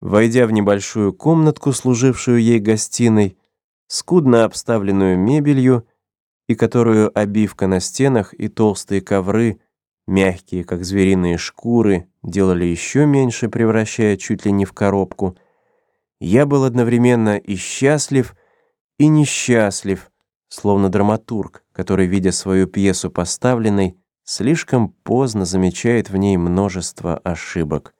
Войдя в небольшую комнатку, служившую ей гостиной, скудно обставленную мебелью и которую обивка на стенах и толстые ковры, мягкие, как звериные шкуры, делали еще меньше, превращая чуть ли не в коробку, я был одновременно и счастлив, и несчастлив, словно драматург, который, видя свою пьесу поставленной, слишком поздно замечает в ней множество ошибок.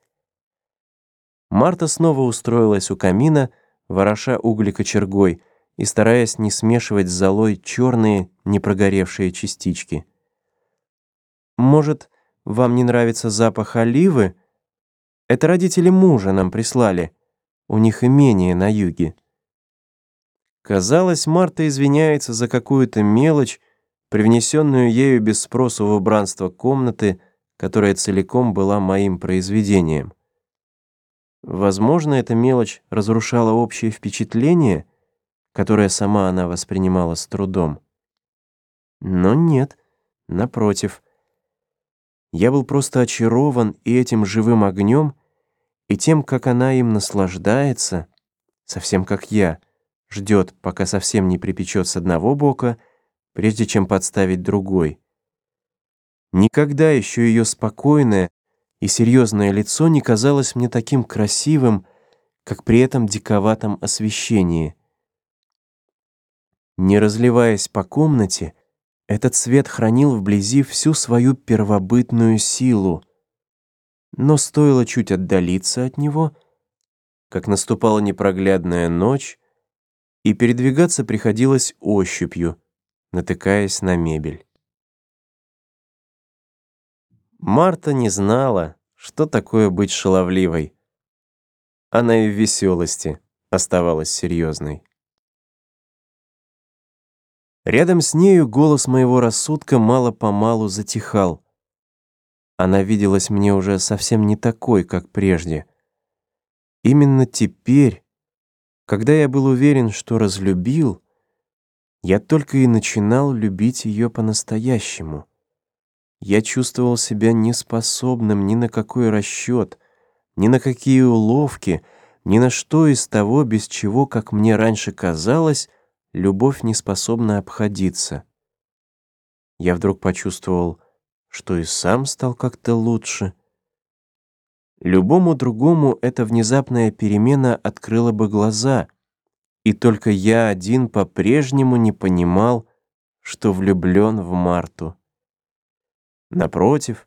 Марта снова устроилась у камина, вороша угли кочергой и стараясь не смешивать с золой черные, непрогоревшие частички. «Может, вам не нравится запах оливы? Это родители мужа нам прислали. У них имение на юге». Казалось, Марта извиняется за какую-то мелочь, привнесенную ею без спросу в убранство комнаты, которая целиком была моим произведением. Возможно, эта мелочь разрушала общее впечатление, которое сама она воспринимала с трудом. Но нет, напротив. Я был просто очарован и этим живым огнем, и тем, как она им наслаждается, совсем как я, ждет, пока совсем не припечет с одного бока, прежде чем подставить другой. Никогда еще ее спокойное, и серьезное лицо не казалось мне таким красивым, как при этом диковатом освещении. Не разливаясь по комнате, этот свет хранил вблизи всю свою первобытную силу. Но стоило чуть отдалиться от него, как наступала непроглядная ночь, и передвигаться приходилось ощупью, натыкаясь на мебель. Марта не знала, что такое быть шаловливой. Она и в веселости оставалась серьезной. Рядом с нею голос моего рассудка мало-помалу затихал. Она виделась мне уже совсем не такой, как прежде. Именно теперь, когда я был уверен, что разлюбил, я только и начинал любить ее по-настоящему — я чувствовал себя неспособным ни на какой расчет, ни на какие уловки, ни на что из того, без чего, как мне раньше казалось, любовь не способна обходиться. Я вдруг почувствовал, что и сам стал как-то лучше. Любому другому эта внезапная перемена открыла бы глаза, и только я один по-прежнему не понимал, что влюблен в Марту. Напротив,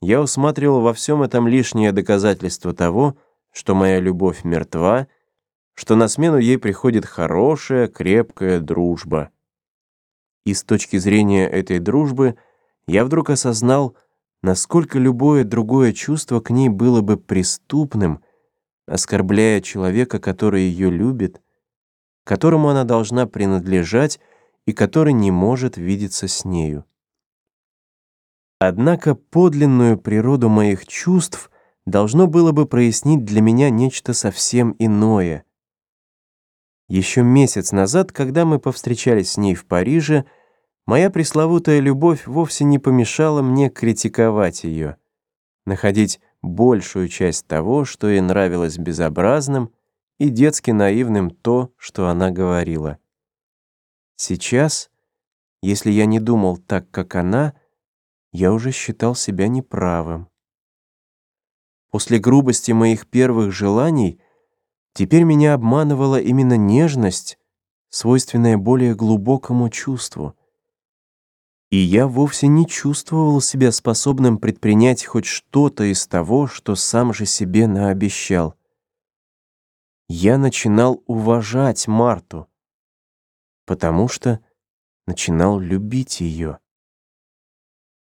я усматривал во всем этом лишнее доказательство того, что моя любовь мертва, что на смену ей приходит хорошая, крепкая дружба. И с точки зрения этой дружбы я вдруг осознал, насколько любое другое чувство к ней было бы преступным, оскорбляя человека, который ее любит, которому она должна принадлежать и который не может видеться с нею. Однако подлинную природу моих чувств должно было бы прояснить для меня нечто совсем иное. Еще месяц назад, когда мы повстречались с ней в Париже, моя пресловутая любовь вовсе не помешала мне критиковать ее, находить большую часть того, что ей нравилось безобразным и детски наивным то, что она говорила. Сейчас, если я не думал так, как она, — я уже считал себя неправым. После грубости моих первых желаний теперь меня обманывала именно нежность, свойственная более глубокому чувству. И я вовсе не чувствовал себя способным предпринять хоть что-то из того, что сам же себе наобещал. Я начинал уважать Марту, потому что начинал любить ее.